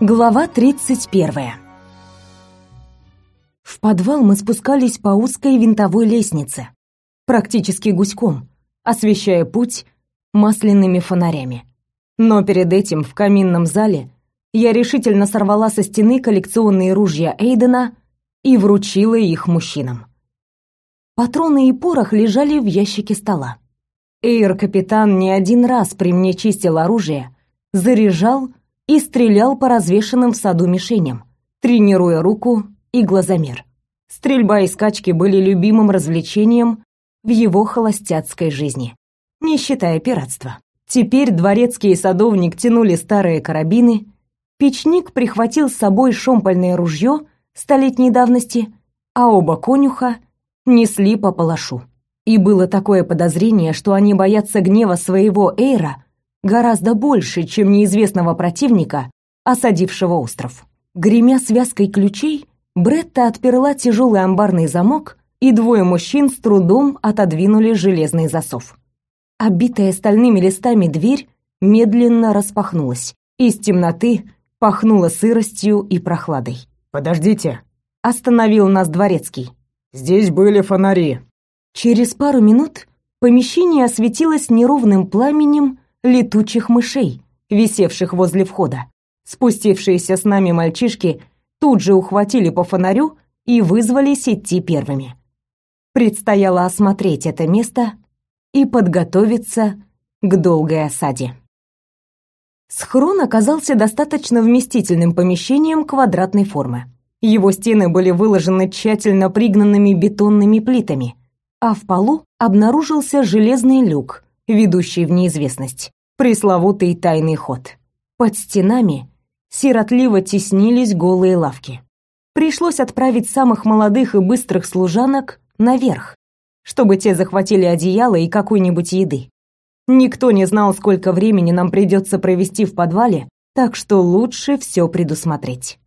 Глава 31. В подвал мы спускались по узкой винтовой лестнице, практически гуськом, освещая путь масляными фонарями. Но перед этим в каминном зале я решительно сорвала со стены коллекционные ружья Эйдена и вручила их мужчинам. Патроны и порох лежали в ящике стола. Эйр-капитан не один раз при мне чистил оружие, заряжал и стрелял по развешанным в саду мишеням, тренируя руку и глазомер. Стрельба и скачки были любимым развлечением в его холостяцкой жизни, не считая пиратства. Теперь дворецкий и садовник тянули старые карабины, печник прихватил с собой шомпольное ружье столетней давности, а оба конюха несли по палашу. И было такое подозрение, что они боятся гнева своего Эйра гораздо больше, чем неизвестного противника, осадившего остров. Гремя связкой ключей, Бретта отперла тяжелый амбарный замок, и двое мужчин с трудом отодвинули железный засов. Обитая стальными листами дверь медленно распахнулась. Из темноты пахнуло сыростью и прохладой. «Подождите!» — остановил нас дворецкий. «Здесь были фонари». Через пару минут помещение осветилось неровным пламенем летучих мышей, висевших возле входа. Спустившиеся с нами мальчишки тут же ухватили по фонарю и вызвались идти первыми. Предстояло осмотреть это место и подготовиться к долгой осаде. Схрон оказался достаточно вместительным помещением квадратной формы. Его стены были выложены тщательно пригнанными бетонными плитами, а в полу обнаружился железный люк, ведущий в неизвестность, пресловутый тайный ход. Под стенами сиротливо теснились голые лавки. Пришлось отправить самых молодых и быстрых служанок наверх, чтобы те захватили одеяло и какой-нибудь еды. Никто не знал, сколько времени нам придется провести в подвале, так что лучше все предусмотреть.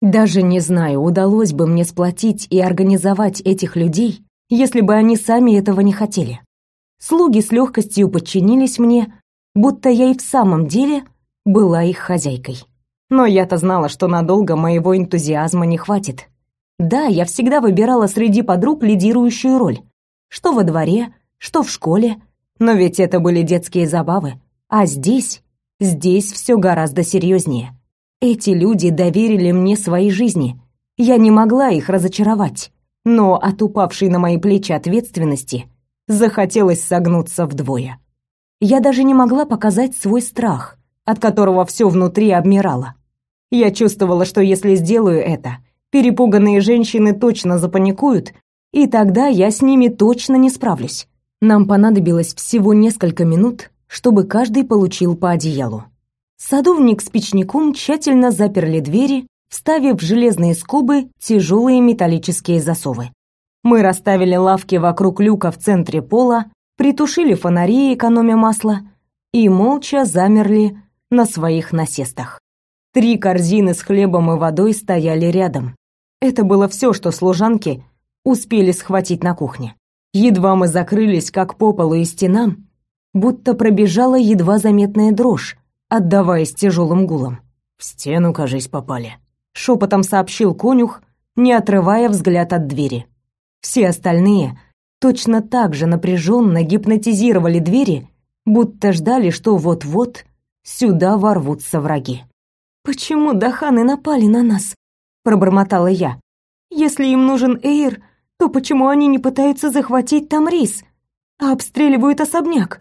Даже не знаю, удалось бы мне сплотить и организовать этих людей, если бы они сами этого не хотели. Слуги с легкостью подчинились мне, будто я и в самом деле была их хозяйкой. Но я-то знала, что надолго моего энтузиазма не хватит. Да, я всегда выбирала среди подруг лидирующую роль. Что во дворе, что в школе. Но ведь это были детские забавы. А здесь, здесь все гораздо серьезнее. Эти люди доверили мне свои жизни. Я не могла их разочаровать. Но от упавшей на мои плечи ответственности захотелось согнуться вдвое. Я даже не могла показать свой страх, от которого все внутри обмирало. Я чувствовала, что если сделаю это, перепуганные женщины точно запаникуют, и тогда я с ними точно не справлюсь. Нам понадобилось всего несколько минут, чтобы каждый получил по одеялу. Садовник с печником тщательно заперли двери, вставив в железные скобы тяжелые металлические засовы. Мы расставили лавки вокруг люка в центре пола, притушили фонари, экономя масло, и молча замерли на своих насестах. Три корзины с хлебом и водой стояли рядом. Это было все, что служанки успели схватить на кухне. Едва мы закрылись, как по полу и стенам, будто пробежала едва заметная дрожь, отдаваясь тяжелым гулом. «В стену, кажись, попали», — шепотом сообщил конюх, не отрывая взгляд от двери. Все остальные точно так же напряженно гипнотизировали двери, будто ждали, что вот-вот сюда ворвутся враги. «Почему Даханы напали на нас?» — пробормотала я. «Если им нужен Эйр, то почему они не пытаются захватить там рис, а обстреливают особняк?»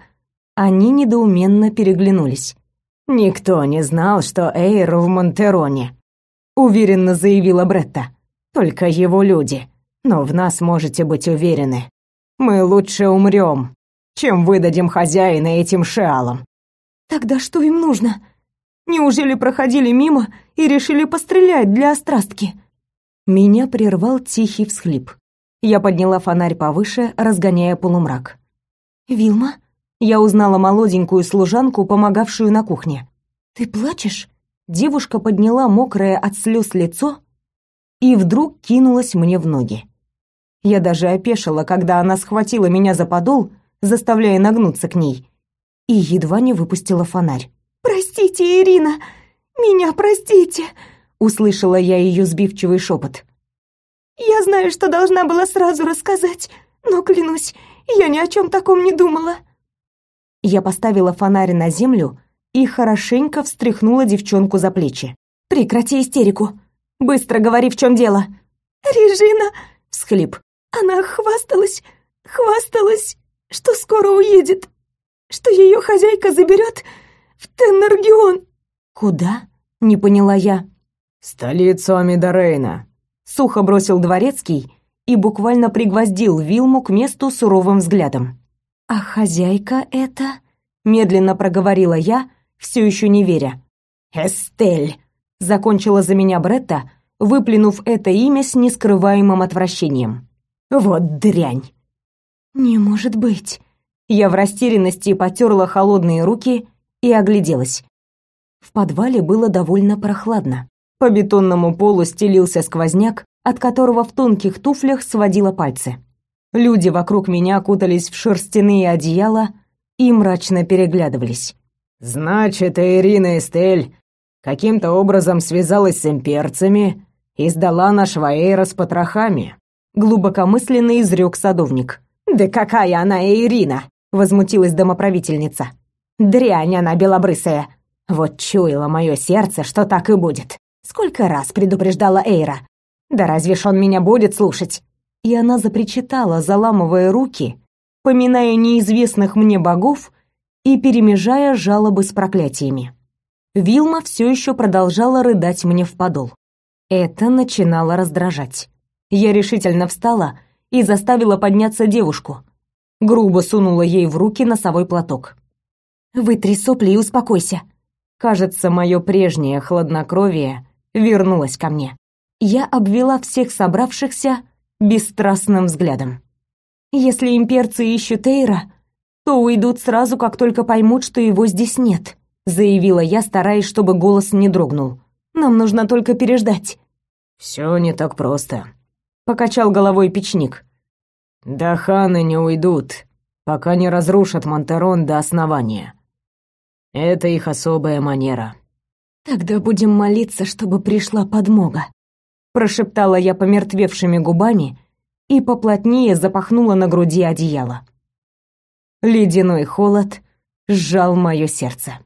Они недоуменно переглянулись. «Никто не знал, что Эйр в Монтероне», — уверенно заявила Бретта. «Только его люди» но в нас можете быть уверены. Мы лучше умрем, чем выдадим хозяина этим шеалам». «Тогда что им нужно? Неужели проходили мимо и решили пострелять для острастки?» Меня прервал тихий всхлип. Я подняла фонарь повыше, разгоняя полумрак. «Вилма?» Я узнала молоденькую служанку, помогавшую на кухне. «Ты плачешь?» Девушка подняла мокрое от слез лицо и вдруг кинулась мне в ноги. Я даже опешила, когда она схватила меня за подол, заставляя нагнуться к ней, и едва не выпустила фонарь. «Простите, Ирина! «Меня простите!» — услышала я ее сбивчивый шепот. «Я знаю, что должна была сразу рассказать, но, клянусь, я ни о чем таком не думала». Я поставила фонарь на землю и хорошенько встряхнула девчонку за плечи. «Прекрати истерику! Быстро говори, в чем дело!» «Режина!» — всхлип. «Она хвасталась, хвасталась, что скоро уедет, что ее хозяйка заберет в Теннергион». «Куда?» — не поняла я. «Столицу Амидорейна», — сухо бросил дворецкий и буквально пригвоздил Вилму к месту суровым взглядом. «А хозяйка это?» — медленно проговорила я, все еще не веря. «Эстель!» — закончила за меня Бретта, выплюнув это имя с нескрываемым отвращением. «Вот дрянь!» «Не может быть!» Я в растерянности потерла холодные руки и огляделась. В подвале было довольно прохладно. По бетонному полу стелился сквозняк, от которого в тонких туфлях сводило пальцы. Люди вокруг меня кутались в шерстяные одеяла и мрачно переглядывались. «Значит, Ирина Эстель каким-то образом связалась с имперцами и сдала нашего Эйра с потрохами», глубокомысленно изрек садовник. «Да какая она Ирина!» — возмутилась домоправительница. «Дрянь она белобрысая! Вот чуяло мое сердце, что так и будет. Сколько раз предупреждала Эйра. Да разве ж он меня будет слушать?» И она запричитала, заламывая руки, поминая неизвестных мне богов и перемежая жалобы с проклятиями. Вилма все еще продолжала рыдать мне в подол. Это начинало раздражать. Я решительно встала и заставила подняться девушку. Грубо сунула ей в руки носовой платок. «Вытри сопли и успокойся». Кажется, мое прежнее хладнокровие вернулось ко мне. Я обвела всех собравшихся бесстрастным взглядом. Если имперцы ищут Эйра, то уйдут сразу, как только поймут, что его здесь нет, заявила я, стараясь, чтобы голос не дрогнул. Нам нужно только переждать. Все не так просто, покачал головой печник. Да ханы не уйдут, пока не разрушат Монтерон до основания. Это их особая манера. Тогда будем молиться, чтобы пришла подмога, прошептала я помертвевшими губами и поплотнее запахнула на груди одеяло. Ледяной холод сжал мое сердце.